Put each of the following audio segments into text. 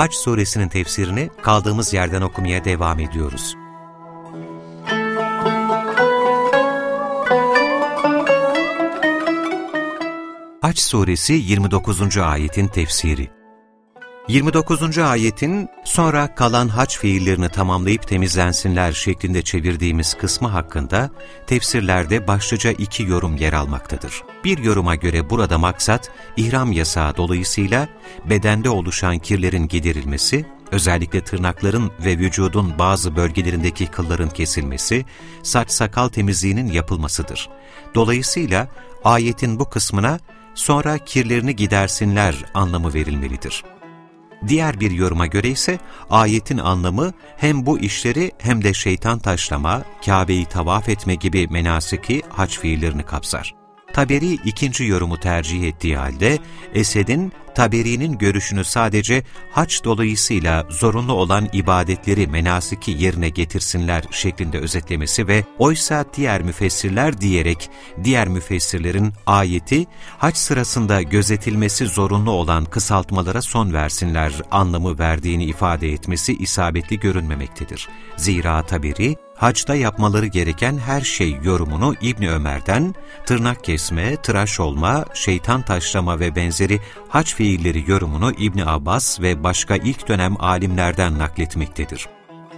Haç suresinin tefsirini kaldığımız yerden okumaya devam ediyoruz. Haç suresi 29. ayetin tefsiri 29. ayetin sonra kalan haç fiillerini tamamlayıp temizlensinler şeklinde çevirdiğimiz kısmı hakkında tefsirlerde başlıca iki yorum yer almaktadır. Bir yoruma göre burada maksat ihram yasağı dolayısıyla bedende oluşan kirlerin giderilmesi, özellikle tırnakların ve vücudun bazı bölgelerindeki kılların kesilmesi, saç sakal temizliğinin yapılmasıdır. Dolayısıyla ayetin bu kısmına sonra kirlerini gidersinler anlamı verilmelidir. Diğer bir yoruma göre ise ayetin anlamı hem bu işleri hem de şeytan taşlama, Kabe'yi tavaf etme gibi menasiki haç fiillerini kapsar. Taberi ikinci yorumu tercih ettiği halde Esed'in Taberi'nin görüşünü sadece haç dolayısıyla zorunlu olan ibadetleri menasiki yerine getirsinler şeklinde özetlemesi ve oysa diğer müfessirler diyerek diğer müfessirlerin ayeti haç sırasında gözetilmesi zorunlu olan kısaltmalara son versinler anlamı verdiğini ifade etmesi isabetli görünmemektedir. Zira Taberi, hacda yapmaları gereken her şey yorumunu İbni Ömer'den, tırnak kesme, tıraş olma, şeytan taşlama ve benzeri hac fiilleri yorumunu İbni Abbas ve başka ilk dönem alimlerden nakletmektedir.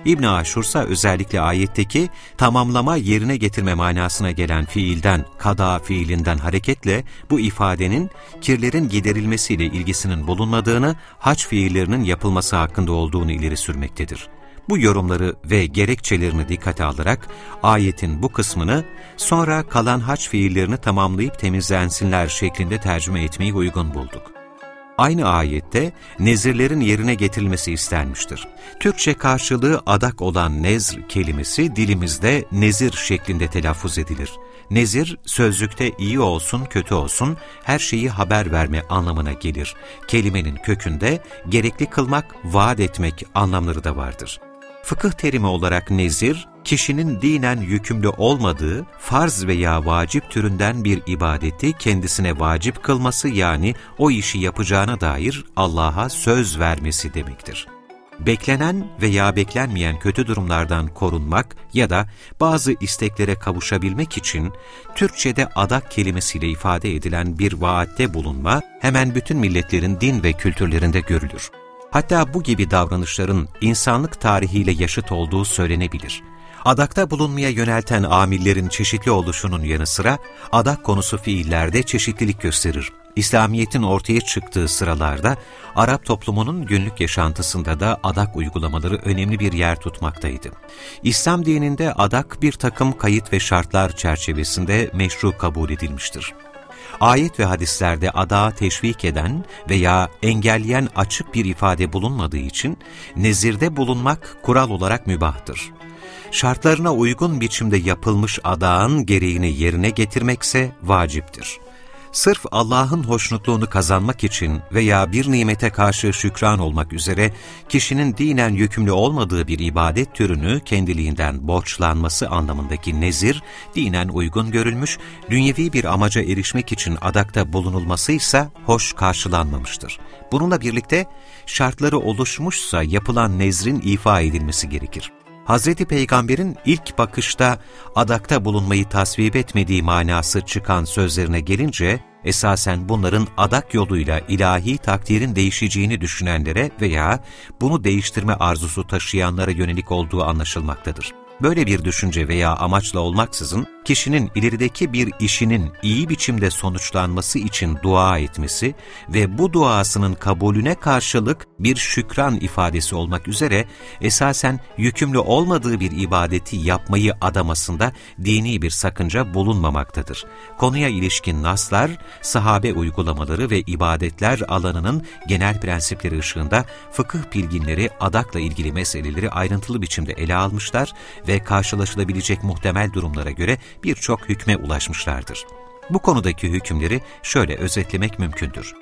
İbn Aşur ise özellikle ayetteki tamamlama yerine getirme manasına gelen fiilden, kada fiilinden hareketle bu ifadenin kirlerin giderilmesiyle ilgisinin bulunmadığını, hac fiillerinin yapılması hakkında olduğunu ileri sürmektedir. Bu yorumları ve gerekçelerini dikkate alarak ayetin bu kısmını sonra kalan haç fiillerini tamamlayıp temizlensinler şeklinde tercüme etmeyi uygun bulduk. Aynı ayette nezirlerin yerine getirilmesi istenmiştir. Türkçe karşılığı adak olan nezr kelimesi dilimizde nezir şeklinde telaffuz edilir. Nezir, sözlükte iyi olsun kötü olsun her şeyi haber verme anlamına gelir. Kelimenin kökünde gerekli kılmak, vaat etmek anlamları da vardır. Fıkıh terimi olarak nezir, kişinin dinen yükümlü olmadığı farz veya vacip türünden bir ibadeti kendisine vacip kılması yani o işi yapacağına dair Allah'a söz vermesi demektir. Beklenen veya beklenmeyen kötü durumlardan korunmak ya da bazı isteklere kavuşabilmek için Türkçe'de adak kelimesiyle ifade edilen bir vaatte bulunma hemen bütün milletlerin din ve kültürlerinde görülür. Hatta bu gibi davranışların insanlık tarihiyle yaşıt olduğu söylenebilir. Adakta bulunmaya yönelten amillerin çeşitli oluşunun yanı sıra adak konusu fiillerde çeşitlilik gösterir. İslamiyet'in ortaya çıktığı sıralarda Arap toplumunun günlük yaşantısında da adak uygulamaları önemli bir yer tutmaktaydı. İslam dininde adak bir takım kayıt ve şartlar çerçevesinde meşru kabul edilmiştir ayet ve hadislerde adağa teşvik eden veya engelleyen açık bir ifade bulunmadığı için nezirde bulunmak kural olarak mübahtır. Şartlarına uygun biçimde yapılmış adağın gereğini yerine getirmekse vaciptir sırf Allah'ın hoşnutluğunu kazanmak için veya bir nimete karşı şükran olmak üzere kişinin dinen yükümlü olmadığı bir ibadet türünü kendiliğinden borçlanması anlamındaki nezir, dinen uygun görülmüş, dünyevi bir amaca erişmek için adakta bulunulması ise hoş karşılanmamıştır. Bununla birlikte şartları oluşmuşsa yapılan nezrin ifa edilmesi gerekir. Hazreti Peygamber'in ilk bakışta adakta bulunmayı tasvip etmediği manası çıkan sözlerine gelince, esasen bunların adak yoluyla ilahi takdirin değişeceğini düşünenlere veya bunu değiştirme arzusu taşıyanlara yönelik olduğu anlaşılmaktadır. Böyle bir düşünce veya amaçla olmaksızın, kişinin ilerideki bir işinin iyi biçimde sonuçlanması için dua etmesi ve bu duasının kabulüne karşılık bir şükran ifadesi olmak üzere esasen yükümlü olmadığı bir ibadeti yapmayı adamasında dini bir sakınca bulunmamaktadır. Konuya ilişkin naslar, sahabe uygulamaları ve ibadetler alanının genel prensipleri ışığında fıkıh bilginleri adakla ilgili meseleleri ayrıntılı biçimde ele almışlar ve karşılaşılabilecek muhtemel durumlara göre birçok hükme ulaşmışlardır. Bu konudaki hükümleri şöyle özetlemek mümkündür.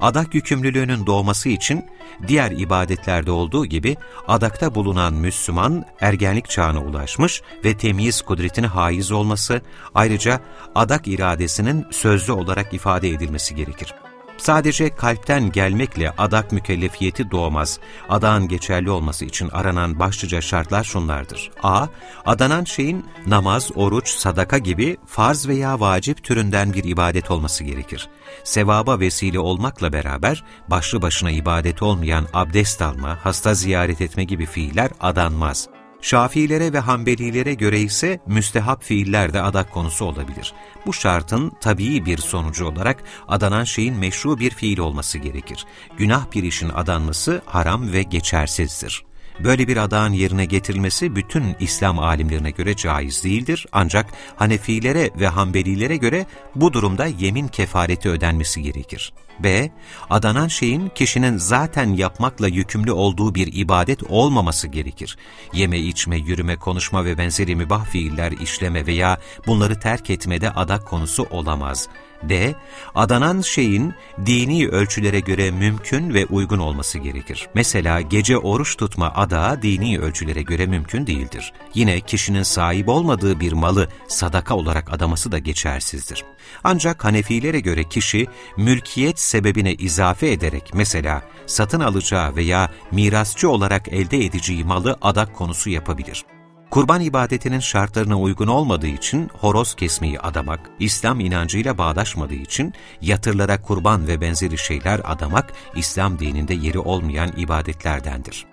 Adak yükümlülüğünün doğması için diğer ibadetlerde olduğu gibi adakta bulunan Müslüman ergenlik çağına ulaşmış ve temyiz kudretine haiz olması, ayrıca adak iradesinin sözlü olarak ifade edilmesi gerekir. Sadece kalpten gelmekle adak mükellefiyeti doğmaz. Adağın geçerli olması için aranan başlıca şartlar şunlardır. A. Adanan şeyin namaz, oruç, sadaka gibi farz veya vacip türünden bir ibadet olması gerekir. Sevaba vesile olmakla beraber başlı başına ibadet olmayan abdest alma, hasta ziyaret etme gibi fiiller adanmaz. Şafilere ve Hanbelilere göre ise müstehap fiiller de adak konusu olabilir. Bu şartın tabii bir sonucu olarak adanan şeyin meşru bir fiil olması gerekir. Günah bir işin adanması haram ve geçersizdir. Böyle bir adağın yerine getirilmesi bütün İslam alimlerine göre caiz değildir. Ancak Hanefilere ve Hanbelilere göre bu durumda yemin kefareti ödenmesi gerekir. B. Adanan şeyin kişinin zaten yapmakla yükümlü olduğu bir ibadet olmaması gerekir. Yeme, içme, yürüme, konuşma ve benzeri mübah fiiller işleme veya bunları terk etmede adak konusu olamaz. D. Adanan şeyin dini ölçülere göre mümkün ve uygun olması gerekir. Mesela gece oruç tutma adağı dini ölçülere göre mümkün değildir. Yine kişinin sahip olmadığı bir malı sadaka olarak adaması da geçersizdir. Ancak Hanefilere göre kişi mülkiyet sebebine izafe ederek mesela satın alacağı veya mirasçı olarak elde edeceği malı adak konusu yapabilir. Kurban ibadetinin şartlarına uygun olmadığı için horoz kesmeyi adamak, İslam inancıyla bağdaşmadığı için yatırlara kurban ve benzeri şeyler adamak, İslam dininde yeri olmayan ibadetlerdendir.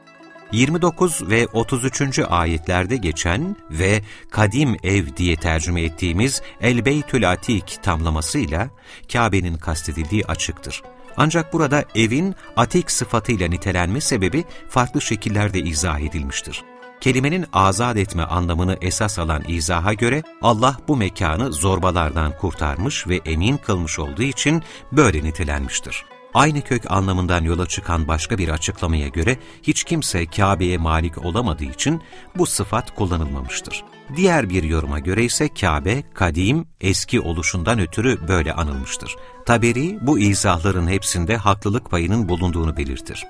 29 ve 33. ayetlerde geçen ve kadim ev diye tercüme ettiğimiz El-Beytül Atik tamlamasıyla Kabe'nin kastedildiği açıktır. Ancak burada evin atik sıfatıyla nitelenme sebebi farklı şekillerde izah edilmiştir. Kelimenin azat etme anlamını esas alan izaha göre Allah bu mekanı zorbalardan kurtarmış ve emin kılmış olduğu için böyle nitelenmiştir. Aynı kök anlamından yola çıkan başka bir açıklamaya göre hiç kimse Kabe'ye malik olamadığı için bu sıfat kullanılmamıştır. Diğer bir yoruma göre ise Kabe, kadim, eski oluşundan ötürü böyle anılmıştır. Taberi bu izahların hepsinde haklılık payının bulunduğunu belirtir.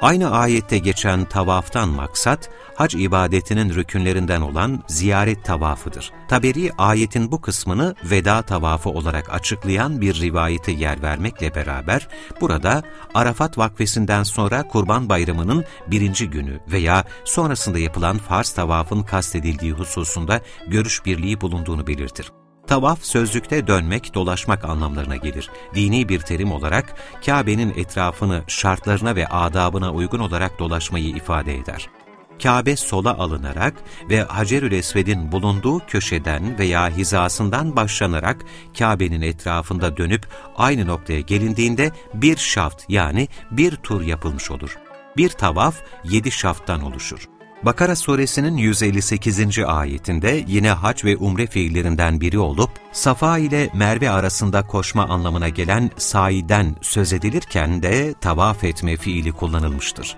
Aynı ayette geçen tavaftan maksat, hac ibadetinin rükünlerinden olan ziyaret tavafıdır. Taberi ayetin bu kısmını veda tavafı olarak açıklayan bir rivayete yer vermekle beraber, burada Arafat vakfesinden sonra Kurban Bayramı'nın birinci günü veya sonrasında yapılan farz tavafın kastedildiği hususunda görüş birliği bulunduğunu belirtir. Tavaf sözlükte dönmek, dolaşmak anlamlarına gelir. Dini bir terim olarak Kabe'nin etrafını şartlarına ve adabına uygun olarak dolaşmayı ifade eder. Kabe sola alınarak ve Hacerül Esved'in bulunduğu köşeden veya hizasından başlanarak Kabe'nin etrafında dönüp aynı noktaya gelindiğinde bir şaft yani bir tur yapılmış olur. Bir tavaf yedi şafttan oluşur. Bakara suresinin 158. ayetinde yine hac ve umre fiillerinden biri olup, Safa ile Merve arasında koşma anlamına gelen saiden söz edilirken de tavaf etme fiili kullanılmıştır.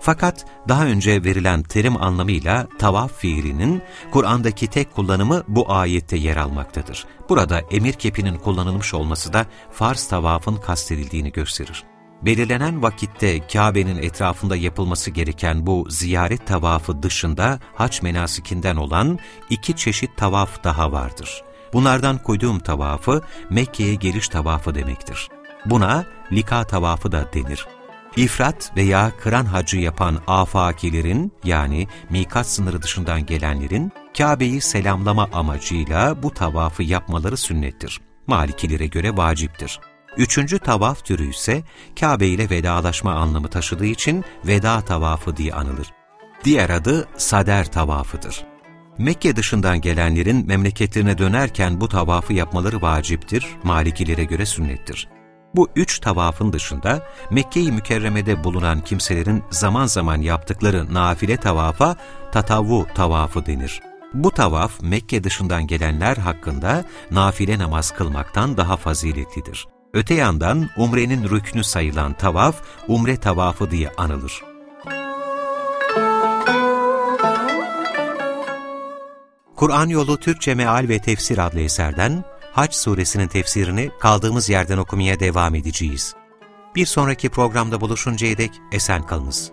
Fakat daha önce verilen terim anlamıyla tavaf fiilinin Kur'an'daki tek kullanımı bu ayette yer almaktadır. Burada emir kepinin kullanılmış olması da farz tavafın kastedildiğini gösterir belirlenen vakitte Kabe'nin etrafında yapılması gereken bu ziyaret tavafı dışında haç menasikinden olan iki çeşit tavaf daha vardır. Bunlardan koyduğum tavafı Mekke'ye geliş tavafı demektir. Buna lika tavafı da denir. İfrat veya kıran hacı yapan afakilerin yani mikat sınırı dışından gelenlerin Kabe'yi selamlama amacıyla bu tavafı yapmaları sünnettir. Malikilere göre vaciptir. Üçüncü tavaf türü ise Kabe ile vedalaşma anlamı taşıdığı için veda tavafı diye anılır. Diğer adı sader tavafıdır. Mekke dışından gelenlerin memleketlerine dönerken bu tavafı yapmaları vaciptir, Malikilere göre sünnettir. Bu üç tavafın dışında Mekke-i Mükerreme'de bulunan kimselerin zaman zaman yaptıkları nafile tavafa tatavu tavafı denir. Bu tavaf Mekke dışından gelenler hakkında nafile namaz kılmaktan daha faziletlidir. Öte yandan umrenin rüknü sayılan tavaf, umre tavafı diye anılır. Kur'an Yolu Türkçe Meal ve Tefsir adlı eserden Haç suresinin tefsirini kaldığımız yerden okumaya devam edeceğiz. Bir sonraki programda buluşuncaya dek esen kalınız.